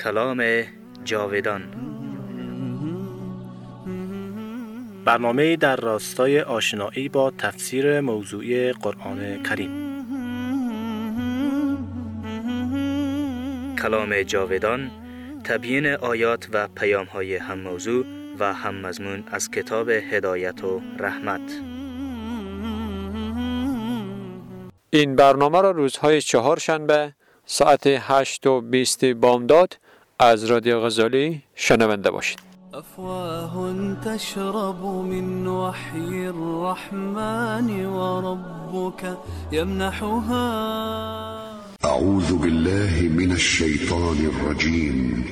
کلام جاودان. برنامه در راستای آشنایی با تفسیر موضوعی قرآن کریم. کلام جاودان تبیین آیات و پیام های هم موضوع و هم مضمون از کتاب هدایت و رحمت. این برنامه را روزهای چهار شنبه ساعت هشت و بیست بامداد از رادیو غزالی شنونده باشید. أفواه تشرب من وحي الرحمن وربك يمنحها أعوذ بالله من الشيطان الرجيم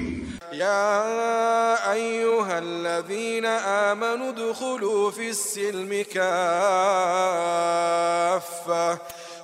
يا أيها الذين آمنوا ادخلوا في السلم كافة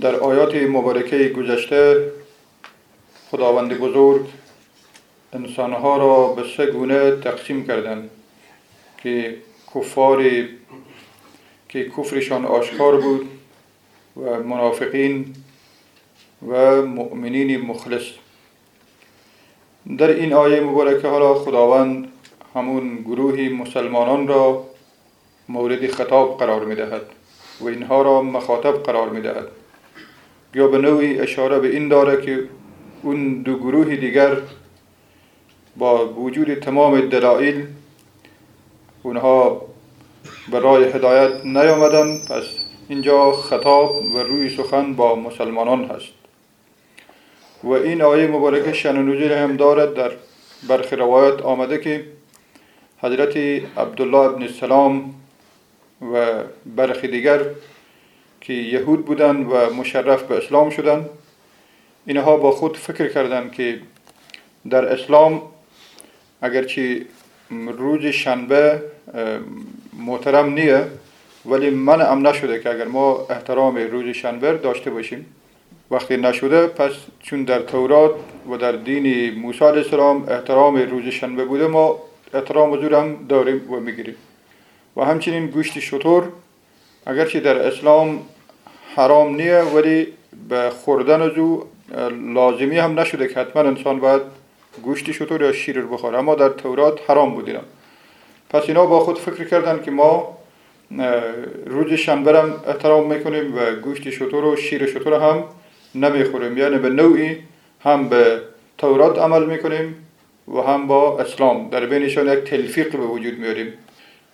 در آیات مبارکه گذشته خداوند بزرگ انسانها را به سه گونه تقسیم کردند که کفاری که کفرشان آشکار بود و منافقین و مؤمنین مخلص. در این آیه مبارکه حالا خداوند همون گروهی مسلمانان را مورد خطاب قرار می دهد و اینها را مخاطب قرار می دهد یا به نوعی اشاره به این داره که اون دو گروه دیگر با وجود تمام دلائل اونها به راه هدایت نیامدن پس اینجا خطاب و روی سخن با مسلمانان هست. و این آیه مبارکه شن و نزول هم دارد. در برخی روایت آمده که حضرت عبدالله ابن السلام و برخی دیگر که یهود بودند و مشرف به اسلام شدند اینها با خود فکر کردند که در اسلام اگرچه روز شنبه محترم نیه ولی من ام نشده که اگر ما احترام روز شنبه داشته باشیم. وقتی نشده پس چون در تورات و در دین موسی علیه السلام احترام روز شنبه بوده ما احترام حضور هم داریم و می‌گیریم. و همچنین گوشت شطور اگرچه در اسلام حرام نیه ولی به خوردن از او لازمی هم نشده که حتما انسان باید گوشت شطور یا شیر رو بخوره. اما در تورات حرام بودیم. پس اینا با خود فکر کردن که ما روز شنبه هم احترام می‌کنیم و گوشت شطور و شیر شطور هم نمی‌خوریم. یعنی به نوعی هم به تورات عمل می‌کنیم و هم با اسلام. در بینشان یک تلفیق به وجود میاریم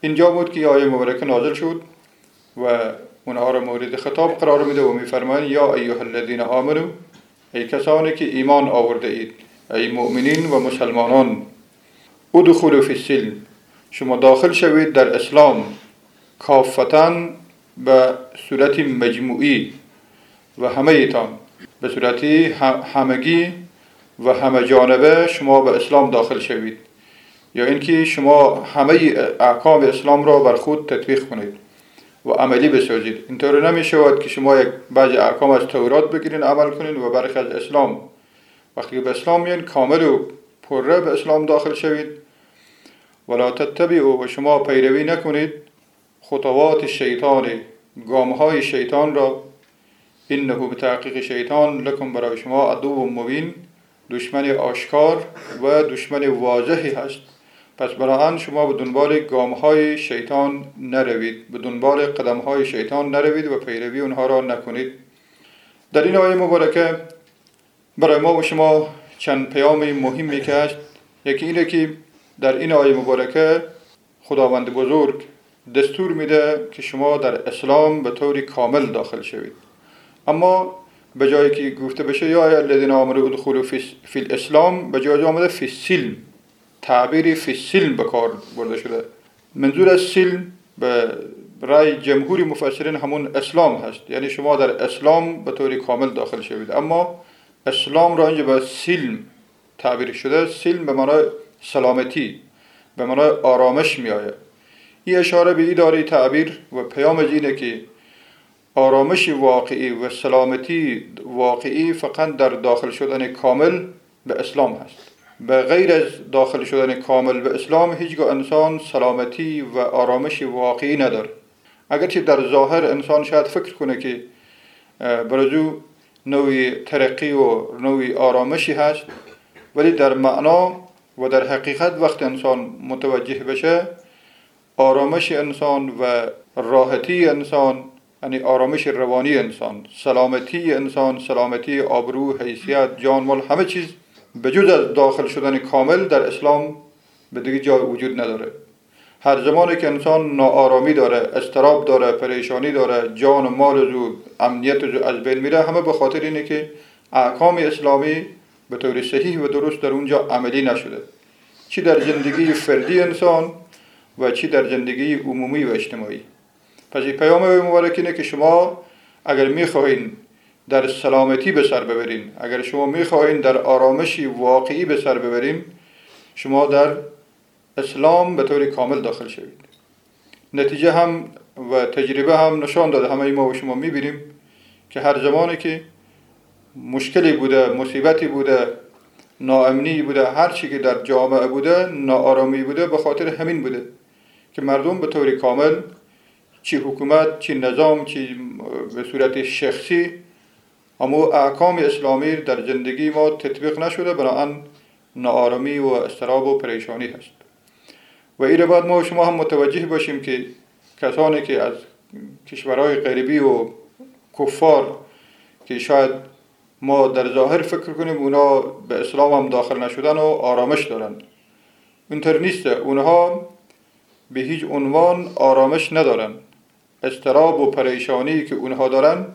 اینجا بود که آیه مبارکه نازل شد و اونها را مورد خطاب قرار میده و میفرمایند یا ایها الذین آمنو ای کسانی که ایمان آورده اید ای مؤمنین و مسلمانان ادخلوا فی السلم شما داخل شوید در اسلام کافتن به صورت مجموعی و همه ایتان به صورت همگی و همه جانبه شما به اسلام داخل شوید یا اینکه شما همه احکام اسلام را بر خود تطبیق کنید. و عملی بسازید. اینطور نمی شود که شما یک بعضی احکام از تورات بگیرین عمل کنین و برخی از اسلام. وقتی به اسلام میین کامل و پره به اسلام داخل شوید. ولا تتبعوا و شما پیروی نکنید. خطوات شیطان گامهای شیطان را. انه به تحقیق شیطان لکم برای شما عدو مبین. دشمن آشکار و دشمن واضحی هست. پس برای شما به دنبال گامهای شیطان نروید. به دنبال قدمهای شیطان نروید و پیروی اونها را نکنید. در این آیه مبارکه برای ما و شما چند پیام مهمی که هست. یکی اینه که در این آیه مبارکه خداوند بزرگ دستور میده که شما در اسلام به طور کامل داخل شوید. اما به جایی که گفته بشه یا الذین آمنوا ادخلوا فی الاسلام به جای آمده فی السلم. تعبیری فی السلم به کار برده شده. منظور از سلم به رای جمهوری مفسرین همون اسلام هست. یعنی شما در اسلام به طور کامل داخل شوید. اما اسلام را اینجا به سلم تعبیر شده. سلم به معنای سلامتی به معنای آرامش می آید این اشاره به این داره تعبیر و پیام اینه که آرامش واقعی و سلامتی واقعی فقط در داخل شدن کامل به اسلام هست. به غیر از داخل شدن کامل به اسلام هیچگاه انسان سلامتی و آرامش واقعی نداره. اگرچه در ظاهر انسان شاید فکر کنه که برزو نوعی ترقی و نوعی آرامشی هست ولی در معنا و در حقیقت وقت انسان متوجه بشه آرامش انسان و راحتی انسان یعنی آرامش روانی انسان سلامتی انسان سلامتی آبرو حیثیت جان مال همه چیز به جز از داخل شدن کامل در اسلام به دیگه جای وجود نداره. هر زمانی که انسان ناآرامی داره استراب داره پریشانی داره جان و مال و امنیت و از بین میره همه به خاطر اینه که احکام اسلامی به طور صحیح و درست در اونجا عملی نشده. چی در زندگی فردی انسان و چی در زندگی عمومی و اجتماعی. پس پیام مبارک اینه که شما اگر می‌خواهین در سلامتی به سر ببرین اگر شما می‌خواهین در آرامشی واقعی به سر ببرین شما در اسلام به طور کامل داخل شوید. نتیجه هم و تجربه هم نشان داده. همه ما و شما می‌بینیم که هر زمانی که مشکلی بوده مصیبتی بوده ناامنی بوده هر چی که در جامعه بوده ناآرامی بوده به خاطر همین بوده که مردم به طور کامل چی حکومت چی نظام چی به صورت شخصی اما احکام اسلامی در زندگی ما تطبیق نشده بنابراین ناآرامی و استراب و پریشانی هست. و این بعد ما شما هم متوجه باشیم که کسانی که از کشورهای غریبی و کفار که شاید ما در ظاهر فکر کنیم اونا به اسلام هم داخل نشدن و آرامش دارند اینطور نیست. اونها به هیچ عنوان آرامش ندارن. استراب و پریشانی که اونها دارن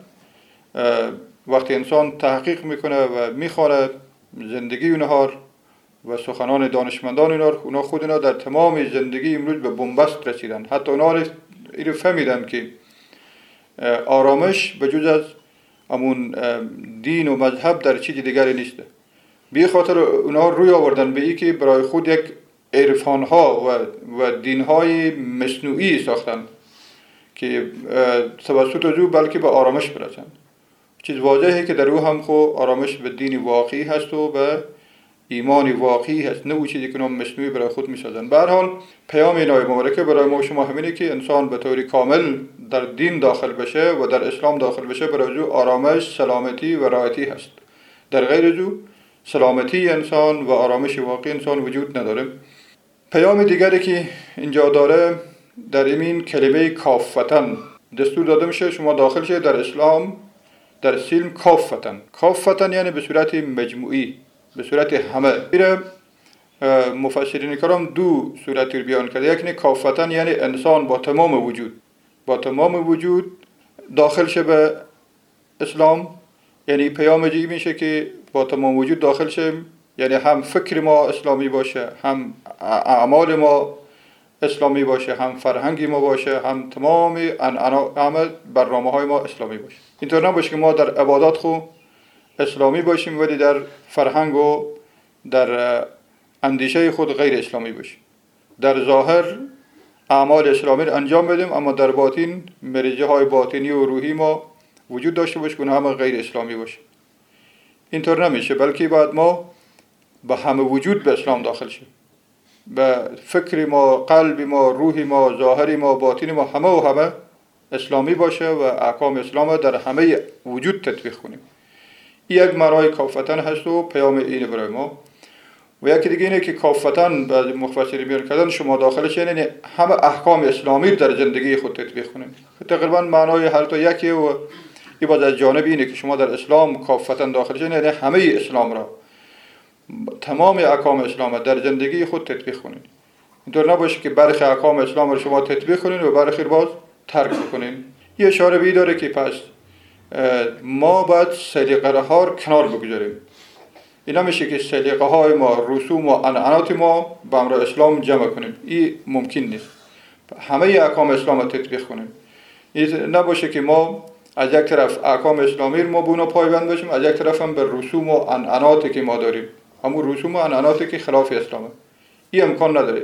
وقتی انسان تحقیق می‌کنه و می‌خوانه زندگی اونها و سخنان دانشمندان اینا اونا خود اینا در تمام زندگی امروز به بنبست رسیدن. حتی اونا رو فهمیدن که آرامش به جز از همون دین و مذهب در چیز دیگری نیسته بی خاطر اونا روی آوردن به ای که برای خود یک عرفان ها و, و دین های مصنوعی ساختن که توسط جو بلکه به آرامش برسن. چیز واضحه که در او هم خو آرامش به دین واقعی هست و به ایمان واقعی هست. نه چیزی که نام مصنوعی برای خود می‌سازن. به هر پیام این آیه مبارکه برای ما شما همینه که انسان به طوری کامل در دین داخل بشه و در اسلام داخل بشه برای جو آرامش سلامتی و راحتی هست. در غیر جو سلامتی انسان و آرامش واقعی انسان وجود نداره. پیام دیگری که اینجا داره در این کلمه کافتن. دستور داده میشه شما داخل شید در اسلام. در سلم کافتن. کافتن یعنی به صورت مجموعی به صورت همه. مفسرین کرام دو صورت رو بیان کرده. یک کافتن یعنی انسان با تمام وجود. با تمام وجود داخل شه به اسلام. یعنی پیام جی میشه که با تمام وجود داخل شه. یعنی هم فکر ما اسلامی باشه هم اعمال ما اسلامی باشه هم فرهنگی ما باشه هم تمام همه برنامه های ما اسلامی باشه. اینطور نباشه که ما در عبادات خو اسلامی باشیم ولی در فرهنگ و در اندیشه خود غیر اسلامی باشیم. در ظاهر اعمال اسلامی رو انجام بدیم اما در باطن مرجه های باطنی و روحی ما وجود داشته باشه که همه غیر اسلامی باشه. اینطور نمیشه بلکه بعد ما به همه وجود به اسلام داخل شیم. به فکر ما قلب ما روح ما ظاهر ما باطن ما همه و همه اسلامی باشه و احکام اسلام در همه وجود تطبیق کنیم. یک مرای کافتن هست و پیام اینه برای ما. و یکی دیگه اینه که کافتن بعض مفسری بیان کردن شما داخلش یعنی همه احکام اسلامی در زندگی خود تطبیق کنیم. تقریبا معنای هر تا یکی و یه باز از جانب اینه که شما در اسلام کافتن داخلش یعنی همه اسلام را تمام احکام اسلام در زندگی خود تطبیق کنید اینطور نباشه که برخی احکام اسلام رو شما تطبیق کنید و برخی باز ترک کنید یه اشاره بی داره که پس ما باید سلیقه ها رو کنار بگذاریم. اینا میشه که سلیقه های ما رسوم و انعنات ما به امر اسلام جمع کنیم. این ممکن نیست. همه احکام اسلام رو تطبیق کنیم. این نباشه که ما از یک طرف احکام اسلامی ما بونا پایبند باشیم از یک طرف هم به رسوم و انعناتی که ما داریم. همون رسوم و انعناتی که خلاف اسلامه. این امکان نداره.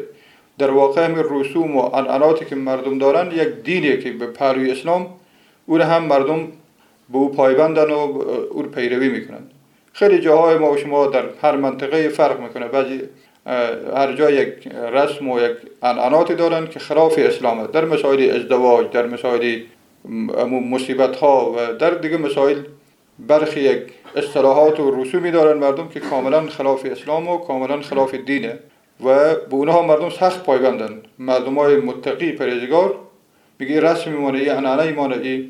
در واقع همین رسوم و انعناتی که مردم دارن یک دینیه که به پروی اسلام او هم مردم به او پایبندن و او پیروی می‌کنن. خیلی جاهای ما و شما در هر منطقه فرق می‌کنه. بعضی هر جای یک رسم و یک انعناتی دارن که خلاف اسلامه. در مسائل ازدواج در مسائل مصیبت ها و در دیگه مسائل برخی یک اصطلاحات و رسومی دارن مردم که کاملا خلاف اسلام و کاملا خلاف دینه و به اونها مردم سخت پایبندن. مردم های متقی پرهیزگار میگه رسم میمانه ای انعنه میمانه ای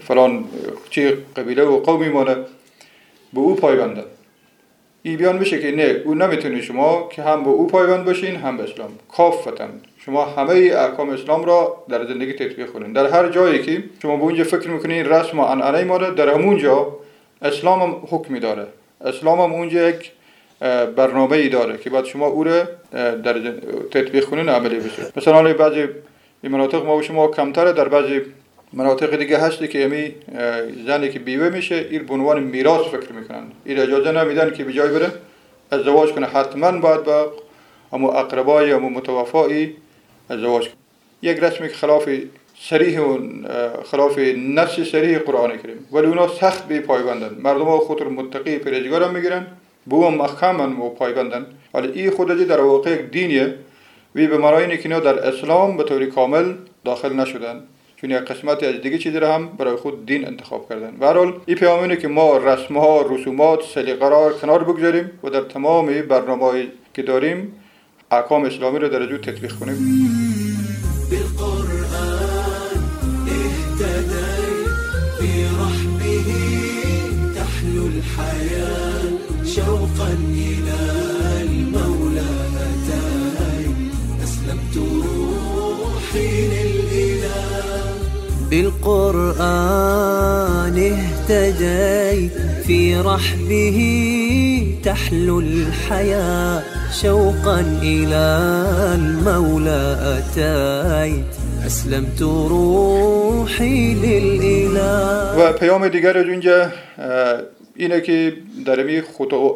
فلان چی قبیله و قوم میمانه به او پایبندن. ای بیان میشه که نه او نمی‌تونی شما که هم به او پایبند باشین هم به اسلام. کافتن شما همه احکام اسلام را در زندگی تطبیق کنین. در هر جایی که شما به اونجا فکر می‌کنین رسم و انعنه ماره در همونجا اسلام هم حکمی داره. اسلام هم اونجا یک برنامه ای داره که بعد شما او را در تطبیق کنین عملی بشه. مثلا بعضی مناطق ما و شما کمتره در بعضی مناطق دیگه هستی که امی زنی که بیوه میشه این به عنوان میراث فکر می‌کنن. این اجازه نمیدن که بجای بره ازدواج کنه. حتما باید با همو اقربای همو متوفایی ازدواج کنه. یک رسمی که خلاف سریح و خلاف نفس سریح قرآن کریم. ولی اونا سخت به پایبندن. مردم ها خود متقی پریزگار هم می‌گیرن بو هم محکم و پایبندن. ولی این خودجی در واقع یک دینیه. وی به مرای که در اسلام به طور کامل داخل نشدن. چون یک قسمت از دیگه چیزی رو هم برای خود دین انتخاب کردن. به هر این که ما رسم ها رسومات سلیقه قرار کنار بگذاریم و در تمام برنامه که داریم احکام اسلامی رو در جو تطبیق کنیم. شوقا إلى المولى أتاي. أسلمت روحي بالقرآن اهتديت في رحبه تحلو الحياة. شوقا إلى المولى أتيت أسلمت روحي للإله. و پیام دیگر از اونجا اینه که در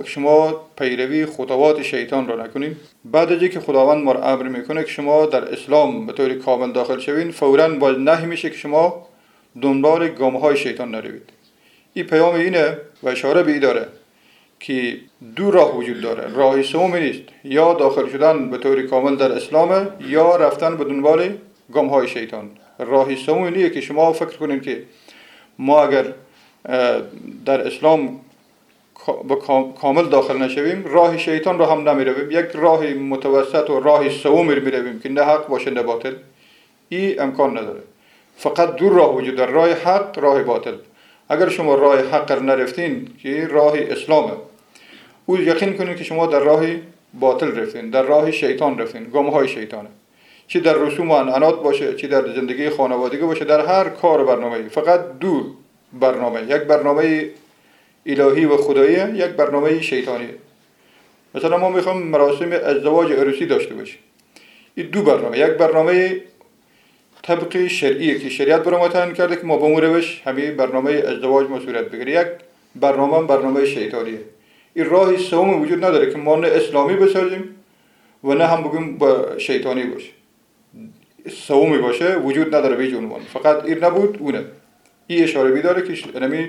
شما پیروی خطوات شیطان را نکنیم بعد از که خداوند ما امر می‌کنه که شما در اسلام به طور کامل داخل شوین فورا باید نهی میشه که شما دنبال گام های شیطان نروید. این پیام اینه و اشاره به داره که دو راه وجود داره. راه سومی نیست. یا داخل شدن به طور کامل در اسلام یا رفتن به دنبال گام های شیطان. راه سومی نیه که شما فکر کنید که ما اگر در اسلام کامل داخل نشویم راه شیطان رو هم نمی‌رویم. یک راه متوسط و راه سوم می‌رویم که نه حق باشه نه باطل. این امکان نداره. فقط دو راه وجود در راه حق راه باطل. اگر شما راه حق رو نرفتین که راه اسلامه. او یقین کنید که شما در راه باطل رفتین در راه شیطان رفتین گمه های شیطانه. چی در رسوم و انعنات باشه چی در زندگی خانوادگی باشه در هر کار برنامه فقط دو برنامه. یک برنامه الهی و خدایی یک برنامه شیطانی. مثلا ما می‌خوام مراسم ازدواج عروسی داشته باشیم. این دو برنامه. یک برنامه طبق شرعیه که شریعت تعیین کرده که ما به روش همه برنامه ازدواج ما صورت بگیره. یک برنامه برنامه شیطانیه. این راهی سوم وجود نداره که ما نه اسلامی بسازیم و نه هم بگیم با شیطانی باشه. سومی باشه وجود نداره به عنوان فقط این نبود اونه. این اشاره بیداره که نمی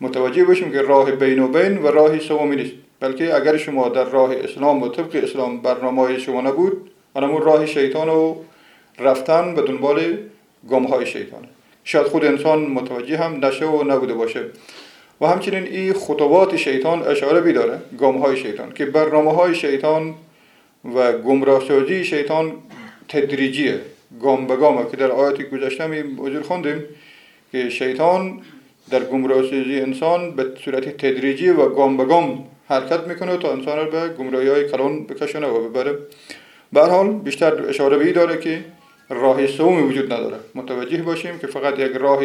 متوجه باشیم که راه بین و بین و راه سومی نیست. بلکه اگر شما در راه اسلام و طبق اسلام برنامه شما نبود همون راه شیطان و رفتن به دنبال گام های شیطان. شاید خود انسان متوجه هم نشه و نبوده باشه. و همچنین این خطوات شیطان اشاره بیداره گام های شیطان که برنامه های شیطان و گمراهسازی شیطان تدریجیه. گام به گامه که در آیاتی گذشته می وجود خوندیم که شیطان در گمراهی انسان به صورت تدریجی و گام به گام حرکت می‌کنه تا انسان رو به گمراهی های کلان بکشونه و ببره. به حال بیشتر اشاره به داره که راه سومی وجود نداره. متوجه باشیم که فقط یک راه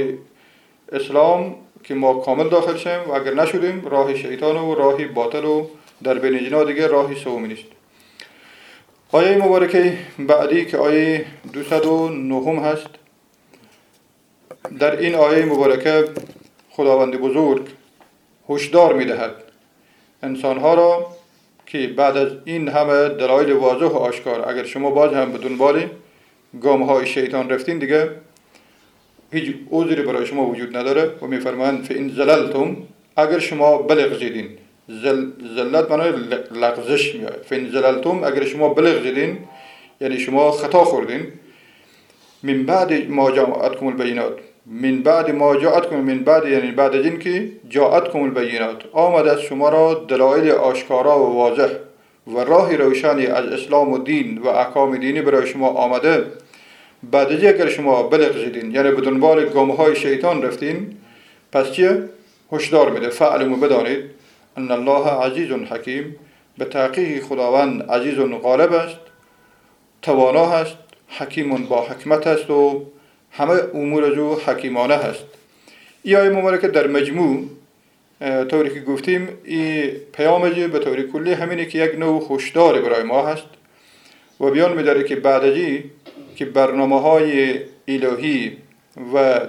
اسلام که ما کامل داخل شیم و اگر نشدیم راه شیطان و راه باطل و در بین جنا دیگه راه سومی نیست. آیه مبارکه بعدی که آیه 209 هست در این آیه مبارکه خداوند بزرگ هشدار می‌دهد. انسانها را که بعد از این همه دلایل واضح و آشکار اگر شما باز هم به دنبال گام های شیطان رفتین دیگه هیچ عذری برای شما وجود نداره و میفرمایند فین زللتم اگر شما بلغزیدین. زل زلت معنای لغزش میاد فین زللتم اگر شما بلغزیدین یعنی شما خطا خوردین. من بعد ما جاءتكم البینات من بعد ما جاءتكم من بعد یعنی بعد از اینکه جاءتكم البینات. آمد از شما را دلایل آشکارا و واضح و راه روشنی از اسلام و دین و احکام دینی برای شما آمده. بعد از اگر شما بلغزیدین یعنی به دنبال گامه های شیطان رفتین پس چیه؟ هشدار میده. فعلمو بدانید. ان الله عزیز حکیم. به تحقیق خداوند عزیز غالب است. توانا هست. حکیم با حکمت است و همه امور او حکیمانه هست. ای آیه مبارکه در مجموع طوری که گفتیم این پیام به طور کلی همینه که یک نوع هشدار برای ما هست و بیان میداره که بعد از که برنامه های الهی و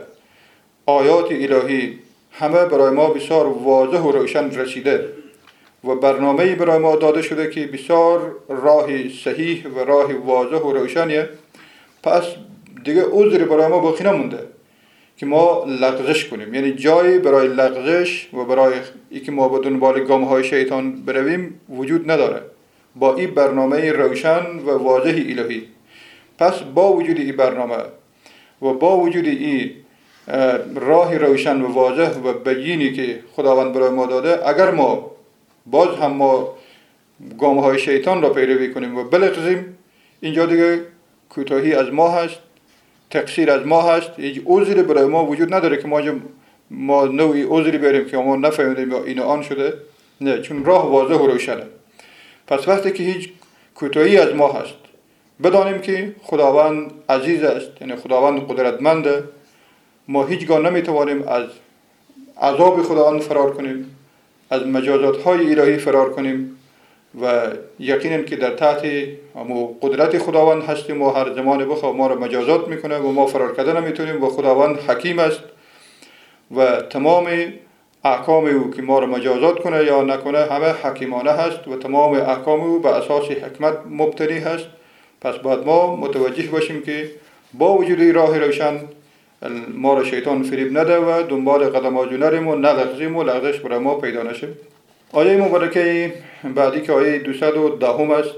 آیات الهی همه برای ما بسیار واضح و روشن رسیده و برنامه برای ما داده شده که بسیار راه صحیح و راه واضح و روشنیه. پس دیگه عذری برای ما باقی نمونده که ما لغزش کنیم. یعنی جایی برای لغزش و برای اینکه ما به دنبال گام های شیطان برویم وجود نداره. با این برنامه روشن و واضح الهی. پس با وجود این برنامه و با وجود این راه روشن و واضح و بینی که خداوند برای ما داده اگر ما باز هم ما گام های شیطان را پیروی کنیم و بلغزیم اینجا دیگه کوتاهی از ما هست. تقصیر از ما هست. هیچ عذری برای ما وجود نداره که ما ما نوعی عذری بریم که ما نفهمیدیم یا این آن شده. نه چون راه واضح و روشنه. پس وقتی که هیچ کوتاهی از ما هست بدانیم که خداوند عزیز است یعنی خداوند قدرتمنده. ما هیچگاه نمی‌توانیم از عذاب خداوند فرار کنیم از مجازات های الهی فرار کنیم. و یقینا که در تحت قدرت خداوند هستیم و هر زمان بخواه ما را مجازات می‌کنه و ما فرار کرده نمی‌تونیم و خداوند حکیم است و تمام احکام او که ما را مجازات کنه یا نکنه همه حکیمانه هست و تمام احکام او به اساس حکمت مبتنی هست. پس باید ما متوجه باشیم که با وجود راه روشن ما را شیطان فریب نده و دنبال قدم آجو نریم و نلغزیم و لغزش برای ما پیدا نشه. آیه مبارکه بعدی که آیه 210 است.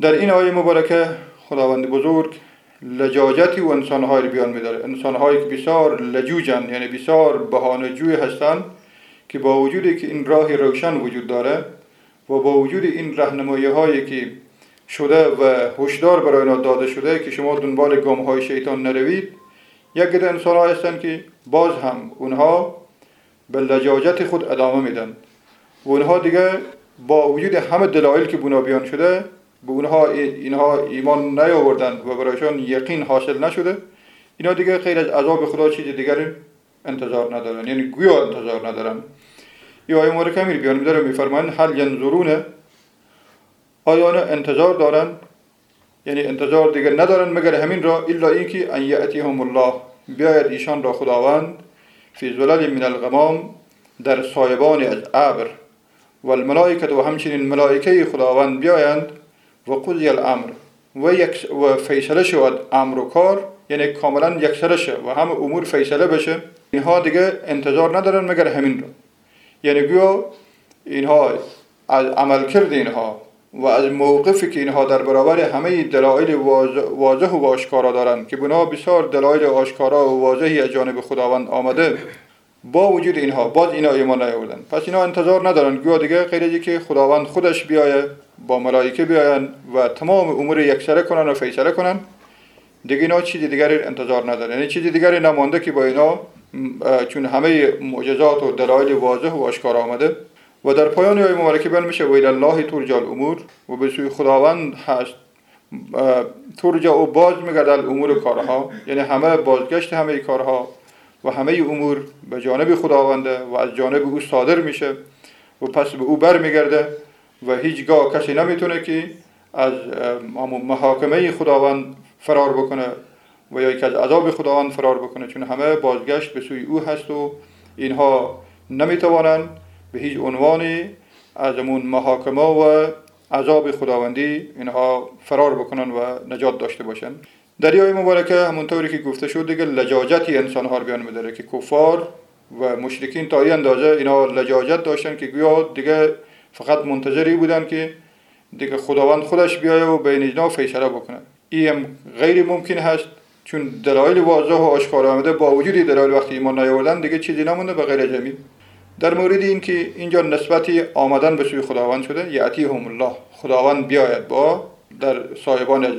در این آیه مبارکه خداوند بزرگ لجاجتی و انسانهایی بیان میداره انسانهایی که بسیار لجوجن یعنی بسیار بهانه جوی هستند که با وجودی که این راه روشن وجود داره و با وجود این رهنمایی هایی که شده و هشدار برای اینا داده شده که شما دنبال گام های شیطان نروید یک گده انسان هستند که باز هم اونها به لجاجت خود ادامه میدن و اونها دیگه با وجود همه دلایل که بنا بیان شده به اونها اینها ایمان نیاوردند و برایشان یقین حاصل نشده. اینا دیگه غیر از عذاب خدا چیز دیگر انتظار ندارن. یعنی گویا انتظار ندارن. یا آیه مورد کمی بیان میداره میفرمان هل ینظرونه آیا انتظار دارن؟ یعنی انتظار دیگر ندارن مگر همین را؟ الا اینکه ان یاتیهم الله. بیاید ایشان را خداوند فی ظلال من الغمام در سایبان از ابر. و الملائکه و همچنین ملائکه خداوند بیایند و قضی الامر و, یک و فیصله شود امر و کار یعنی کاملا یکسره شه و همه امور فیصله بشه. اینها دیگه انتظار ندارن مگر همین را یعنی گویا اینها از عمل کرد اینها و از موقفی که اینها در برابر همه دلایل واضح و آشکارا دارند که بنا بسیار دلایل آشکارا و واضحی از جانب خداوند آمده. با وجود اینها باز اینا ایمان نیاوردن. پس اینا انتظار ندارن. گویا دیگه غیر که خداوند خودش بیایه با ملائکه بیاین و تمام امور یکسره کنن و فیصله کنن دیگه اینا چیزی دیگری انتظار ندارن. یعنی چیزی دیگری نمانده که با اینا چون همه معجزات و دلایل واضح و آشکار آمده. و در پایان آیه مبارکه بیان میشه و الله ترجع الامور و به سوی خداوند هست. ترجع و باز میگرد الامور کارها. یعنی همه بازگشت همه کارها. و همه امور به جانب خداونده و از جانب او صادر میشه و پس به او بر میگرده و هیچگاه کسی نمی‌تونه که از محاکمه خداوند فرار بکنه و یا که از عذاب خداوند فرار بکنه چون همه بازگشت به سوی او هست و اینها نمی‌توانند به هیچ عنوانی از اون محاکمه و عذاب خداوندی اینها فرار بکنن و نجات داشته باشن. دریای مبارکه همونطوری که گفته شد دیگه لجاجتی انسان ها بیان میداره که کفار و مشرکین تا این اندازه اینا لجاجت داشتن که گویا دیگه فقط منتظری بودن که دیگه خداوند خودش بیایه و بین اینا فیصله بکنه. این غیر ممکن هست چون دلایل واضح و آشکار آمده با وجود دلایل وقتی ایمان نیاوردن دیگه چیزی نمونده به غیر جمعی در مورد این که اینجا نسبتی آمدن به سوی خداوند شده یعطی هم الله. خداوند بیاید با در صاحبان از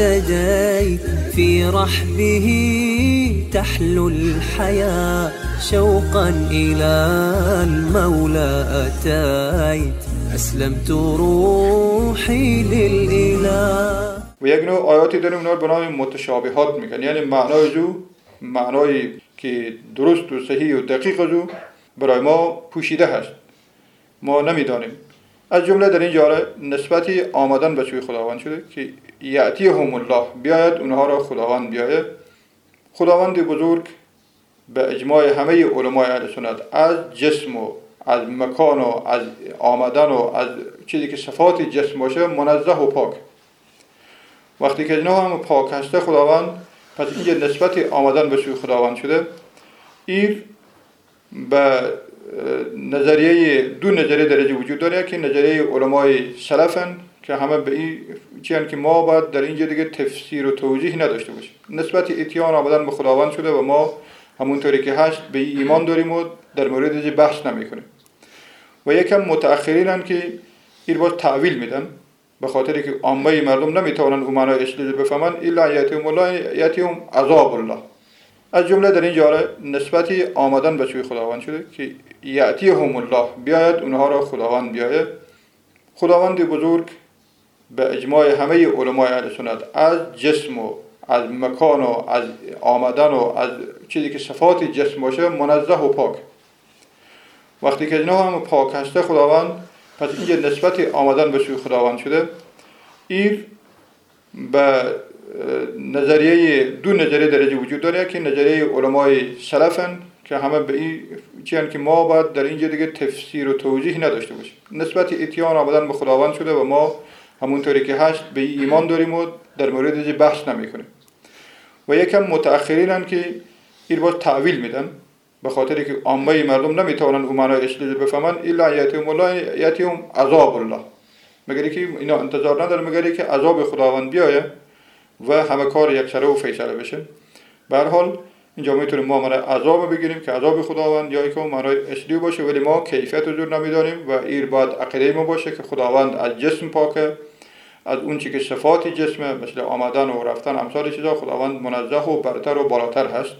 اهتديت في رحبه تحلو الحياة شوقا إلى المولى أتيت أسلمت روحي للإله. و یک نوع آیاتی داریم اونا رو به نام متشابهات میگن یعنی معنای جو معنایی که درست و صحیح و دقیق جو برای ما پوشیده هست. ما نمیدانیم. از جمله در این جاره نسبتی آمدن به سوی خداوند شده که یعطی هم الله بیاید اونها را خداوند بیاید. خداوند بزرگ به اجماع همه علمای اهل سنت از جسم و از مکان و از آمدن و از چیزی که صفات جسم باشه منزه و پاک. وقتی که اینا هم پاک هسته خداوند پس اینجا نسبت آمدن به سوی خداوند شده. این به نظریه دو نظریه درجه وجود داره. که نظریه علمای سلفن که همه به این چیان که ما باید در اینجا دیگه تفسیر و توضیح نداشته باشیم. نسبت اتیان آمدن به خداوند شده و ما همونطوری که هست به ایمان داریم و در مورد بحث نمی و یکم متأخرین که این باز تعویل میدن. به خاطر که عامه مردم نمی‌تونن او معنای اصلی بفهمن. الا یاتیم الله یاتیم عذاب الله. از جمله در این جاره نسبتی آمدن به سوی خداوند شده که یعطی هم الله بیاید اونها را خداوند بیاید. خداوند بزرگ به اجماع همه علمای اهل سنت از جسم و از مکان و از آمدن و از چیزی که صفات جسم باشه منزه و پاک. وقتی که اینا هم پاک هسته خداوند پس اینجا نسبت آمدن به سوی خداوند شده. این به نظریه دو نظریه درجه وجود داره. که نظریه علمای سلفن که همه به این چیان که ما باید در اینجا دیگه تفسیر و توضیح نداشته باشیم. نسبت اتیان آمدن به خداوند شده و ما همونطوری که هست به ایمان داریم و در مورد بحث نمی کنیم و یکم متأخرین که این باز تعویل میدن به خاطر که عامه مردم نمی‌تونن او معنای اصلی بفهمن الا یاتیم الله یاتیم عذاب الله. مگر که اینا انتظار نداره مگر که عذاب خداوند بیایه و همه کار یک سره و فیصله بشه. به حال اینجا می‌تونیم ما من عذاب بگیریم که عذاب خداوند یا که مرای اصلی باشه ولی ما کیفیت رو نمی‌دانیم و ایر باید عقیده ما باشه که خداوند از جسم پاکه. از اون که صفات جسمه مثل آمدن و رفتن امثال چیزا خداوند منزه و برتر و بالاتر هست.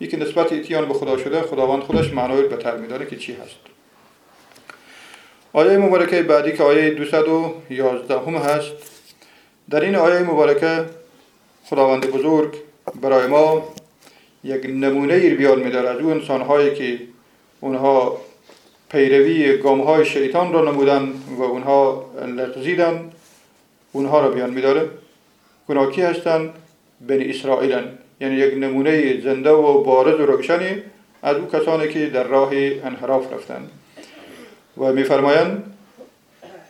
یکی نسبت اتیان به خدا شده خداوند خودش معنای بهتر میداره که چی هست. آیه مبارکه بعدی که آیه 211 هم هست. در این آیه مبارکه خداوند بزرگ برای ما یک نمونه ایر بیان میدار از اون انسان هایی که اونها پیروی گام های شیطان را نمودن و اونها لغزیدن اونها را بیان میداره اونا کی هستن بنی اسرائیلن. یعنی یک نمونه زنده و بارز و روشنی از او کسانی که در راه انحراف رفتن و میفرمایند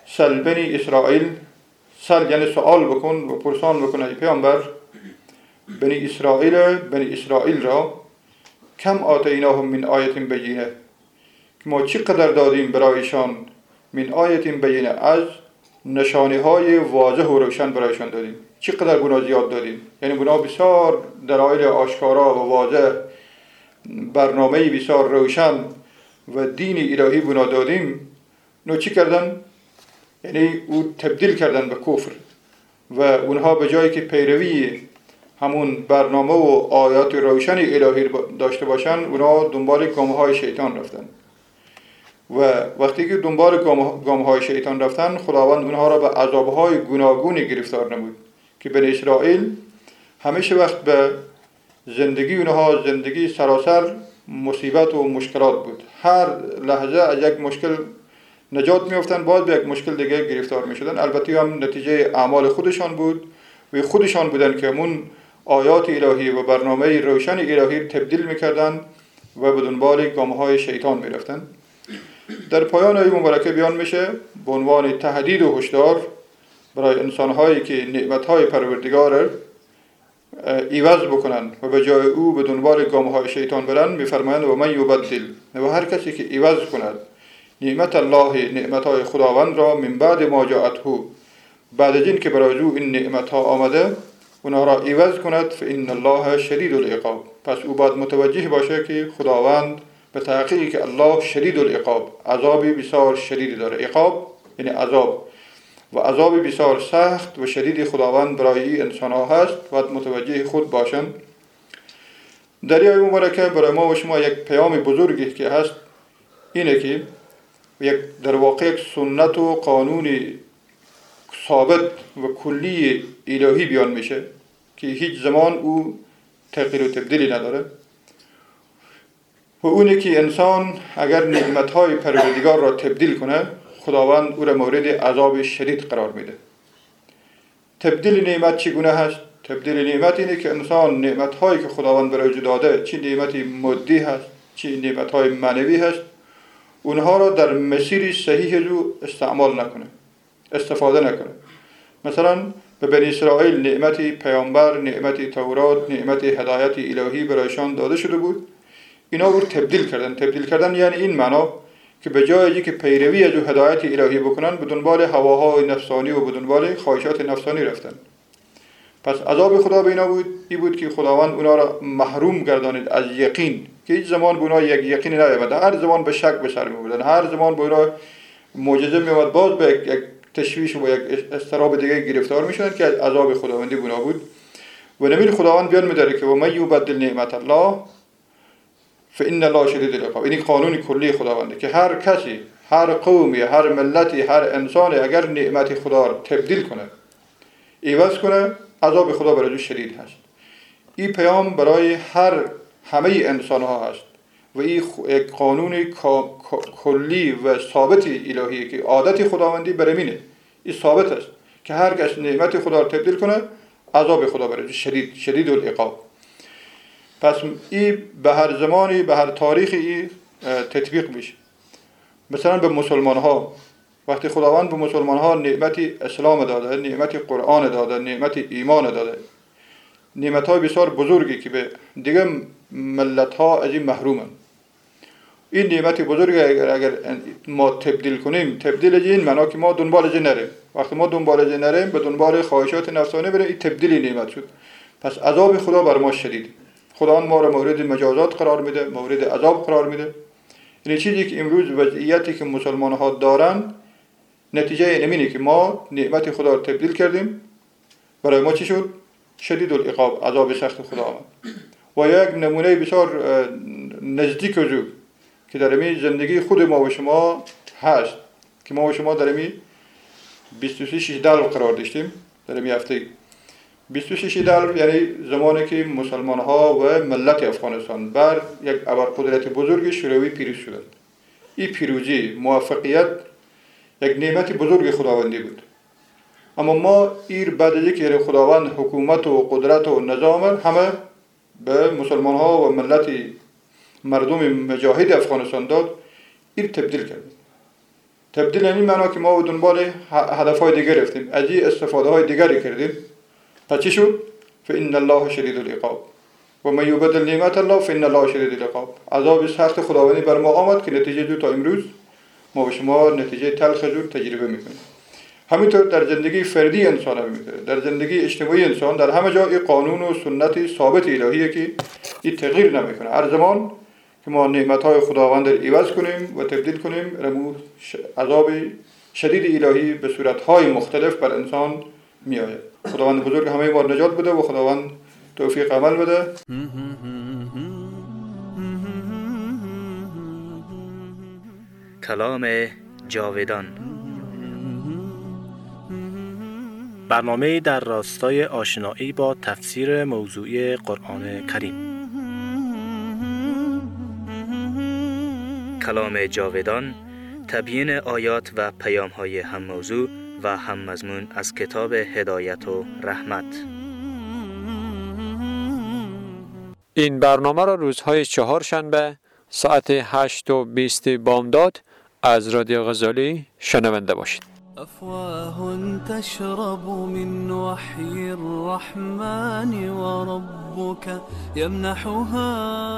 سل بنی اسرائیل سل یعنی سوال بکن و پرسان بکن ای پیامبر. بنی اسرائیل بنی اسرائیل را کم آتیناهم من آیت بینه. که ما چقدر دادیم برایشان من آیت بینه از نشانه های واضح و روشن برایشان دادیم. چقدر گناه زیاد دادیم؟ یعنی گناه بسیار دلایل آشکارا و واضح برنامه بسیار روشن و دین الهی گناه دادیم. نو چی کردن؟ یعنی او تبدیل کردن به کفر و اونها به جایی که پیروی همون برنامه و آیات روشن الهی داشته باشن اونها دنبال گامه های شیطان رفتن. و وقتی که دنبال گامه های شیطان رفتن خداوند اونها را به عذاب های گوناگونی گرفتار نمود که بن اسرائیل همیشه وقت به زندگی اونها زندگی سراسر مصیبت و مشکلات بود. هر لحظه از یک مشکل نجات میافتن باز به یک مشکل دیگه گرفتار می شدن البته هم نتیجه اعمال خودشان بود. و خودشان بودن که همون آیات الهی و برنامه روشن الهی تبدیل می‌کردن و به دنبال گامه های شیطان می‌رفتن در پایان آیه مبارکه بیان میشه به عنوان تهدید و هشدار برای انسان هایی که نعمت های پروردگار ایواز بکنن و به جای او به دنبال گامه های شیطان برن میفرمایند و من یبدل و هر کسی که ایواز کند نعمت الله نعمت های خداوند را من بعد ما جاءته. بعد از این که برای او این نعمت ها آمده اونها را ایواز کند فان الله شدید العقاب. پس او باید متوجه باشه که خداوند به تحقیقی که الله شدید العقاب عذابی بسیار شدید داره. عقاب یعنی عذاب. و عذاب بسیار سخت و شدید خداوند برای انسان ها هست. و متوجه خود باشند. در این مبارکه برای ما و شما یک پیام بزرگی که هست اینه که یک در واقع سنت و قانون ثابت و کلی الهی بیان میشه. که هیچ زمان او تغییر و تبدیلی نداره. و اونه که انسان اگر نعمتهای پروردگار را تبدیل کنه خداوند او را مورد عذاب شدید قرار میده. تبدیل نعمت چگونه هست؟ تبدیل نعمت اینه که انسان نعمت هایی که خداوند برای داده چی نعمتی مادی هست چی نعمت های معنوی هست اونها را در مسیر صحیح رو استعمال نکنه استفاده نکنه. مثلا به بنی اسرائیل نعمت پیامبر نعمت تورات نعمت هدایت الهی برایشان داده شده بود. اینا رو تبدیل کردن. تبدیل کردن یعنی این معنا که به جای که پیروی از هدایت الهی بکنن به دنبال هواهای نفسانی و به دنبال خواهشات نفسانی رفتن. پس عذاب خدا به اینا بود. ای بود که خداوند اونا را محروم گردانید از یقین. که هیچ زمان به اونا یک یقین نیامد هر زمان به شک به سر می هر زمان به اونا معجزه می باز به یک تشویش و یک استراب دیگه گرفتار میشن که از عذاب خداوندی اونا بود و نمیل خداوند بیان میداره که و من یوبدل نعمت الله فان الله شدید العقاب این قانون کلی خداونده که هر کسی هر قومی هر ملتی هر انسانی اگر نعمت خدا را تبدیل کنه ایواز کنه عذاب خدا برای شدید هست. این پیام برای هر همه انسان ها هست. و این یک قانون کلی و ثابت الهی که عادت خداوندی برمینه این ثابت است که هر کس نعمت خدا را تبدیل کنه عذاب خدا برای شدید شدید العقاب. پس این به هر زمانی به هر تاریخی تطبیق میشه. مثلا به مسلمان ها وقتی خداوند به مسلمان ها نعمت اسلام داده نعمت قرآن داده نعمت ایمان داده. نعمت های بسیار بزرگی که به دیگه ملت ها از این محرومن. این نعمت بزرگ اگر, ما تبدیل کنیم تبدیل این معنا که ما دنبال نریم. وقتی ما دنبال نریم به دنبال خواهشات نفسانه بریم این تبدیل نعمت شد. پس عذاب خدا بر ما شدید. خداوند ما را مورد مجازات قرار میده مورد عذاب قرار میده. این چیزی که امروز وضعیتی که مسلمان ها دارن نتیجه اینه که ما نعمت خدا رو تبدیل کردیم. برای ما چی شد؟ شدید العقاب عذاب سخت خدا آمد و یک نمونه بسیار نزدیک وجو که در زندگی خود ما و شما هست که ما و شما در امی 26 دل قرار داشتیم در امی هفته 26 دل یعنی زمانی که مسلمان ها و ملت افغانستان بر یک قدرت بزرگ شوروی پیروز شدند. این پیروزی موفقیت یک نعمت بزرگ خداوندی بود. اما ما ایر بعد از خداوند حکومت و قدرت و نظام همه به مسلمان ها و ملت مردم مجاهد افغانستان داد ایر تبدیل کرد. تبدیل یعنی معنا که ما دنبال هدف های دیگر رفتیم. از این استفاده های دیگری کردیم. پس چی شد؟ فإن الله شدید العقاب. و من یبدل نعمت الله فإن الله شدید العقاب. عذاب سخت خداوندی بر ما آمد که نتیجه دو تا امروز ما به شما نتیجه تلخ جور تجربه می‌کنیم. همینطور در زندگی فردی انسان هم در زندگی اجتماعی انسان در همه جا این قانون و سنت ثابت الهیه که این تغییر نمی‌کنه. هر زمان که ما نعمت های خداوند رو عوض کنیم و تبدیل کنیم رمو عذاب شدید الهی به صورتهای مختلف بر انسان می آید خداوند بزرگ همه ما نجات بده و خداوند توفیق عمل بده. کلام جاودان برنامه در راستای آشنایی با تفسیر موضوعی قرآن کریم کلام جاودان تبیین آیات و پیام های هم موضوع و هم مضمون از کتاب هدایت و رحمت. این برنامه را روزهای چهار شنبه ساعت 8 و 20 بامداد از رادیو غزالی شنونده باشید. أفواه تشرب من وحي الرحمن وربك يمنحها